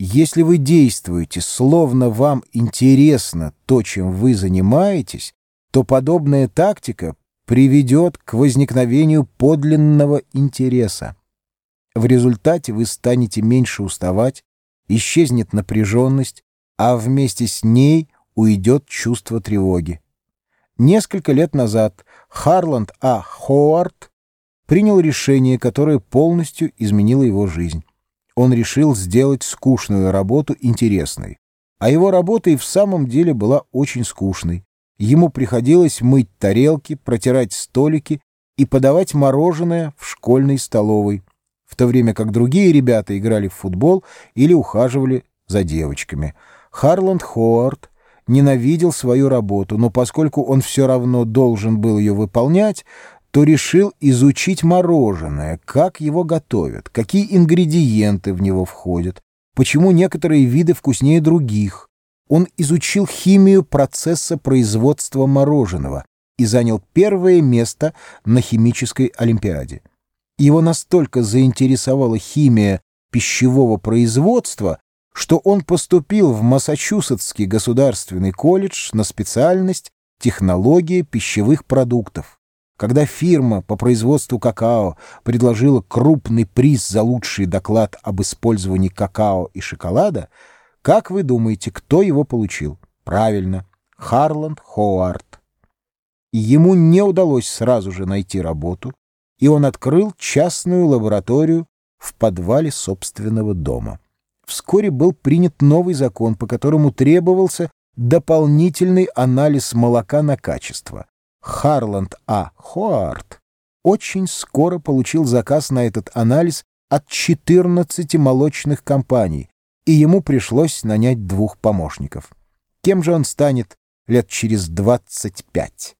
Если вы действуете, словно вам интересно то, чем вы занимаетесь, то подобная тактика приведет к возникновению подлинного интереса. В результате вы станете меньше уставать, исчезнет напряженность, а вместе с ней уйдет чувство тревоги. Несколько лет назад Харланд А. Ховард принял решение, которое полностью изменило его жизнь он решил сделать скучную работу интересной. А его работа и в самом деле была очень скучной. Ему приходилось мыть тарелки, протирать столики и подавать мороженое в школьной столовой, в то время как другие ребята играли в футбол или ухаживали за девочками. Харланд Ховард ненавидел свою работу, но поскольку он все равно должен был ее выполнять, то решил изучить мороженое, как его готовят, какие ингредиенты в него входят, почему некоторые виды вкуснее других. Он изучил химию процесса производства мороженого и занял первое место на химической олимпиаде. Его настолько заинтересовала химия пищевого производства, что он поступил в Массачусетский государственный колледж на специальность технология пищевых продуктов. Когда фирма по производству какао предложила крупный приз за лучший доклад об использовании какао и шоколада, как вы думаете, кто его получил? Правильно, Харланд Ховард. Ему не удалось сразу же найти работу, и он открыл частную лабораторию в подвале собственного дома. Вскоре был принят новый закон, по которому требовался дополнительный анализ молока на качество. Харланд А. Хоарт очень скоро получил заказ на этот анализ от 14 молочных компаний, и ему пришлось нанять двух помощников. Кем же он станет лет через 25?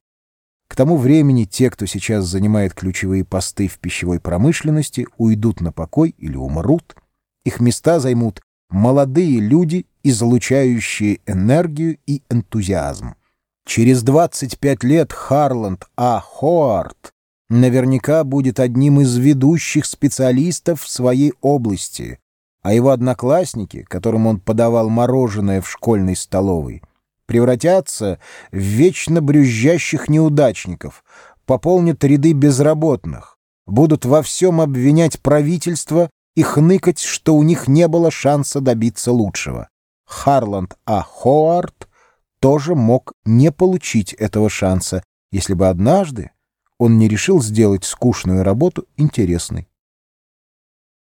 К тому времени те, кто сейчас занимает ключевые посты в пищевой промышленности, уйдут на покой или умрут. Их места займут молодые люди, излучающие энергию и энтузиазм. Через 25 лет Харланд А. Хоарт наверняка будет одним из ведущих специалистов в своей области, а его одноклассники, которым он подавал мороженое в школьной столовой, превратятся в вечно брюзжащих неудачников, пополнят ряды безработных, будут во всем обвинять правительство и хныкать, что у них не было шанса добиться лучшего. Харланд А. Хоарт тоже мог не получить этого шанса, если бы однажды он не решил сделать скучную работу интересной.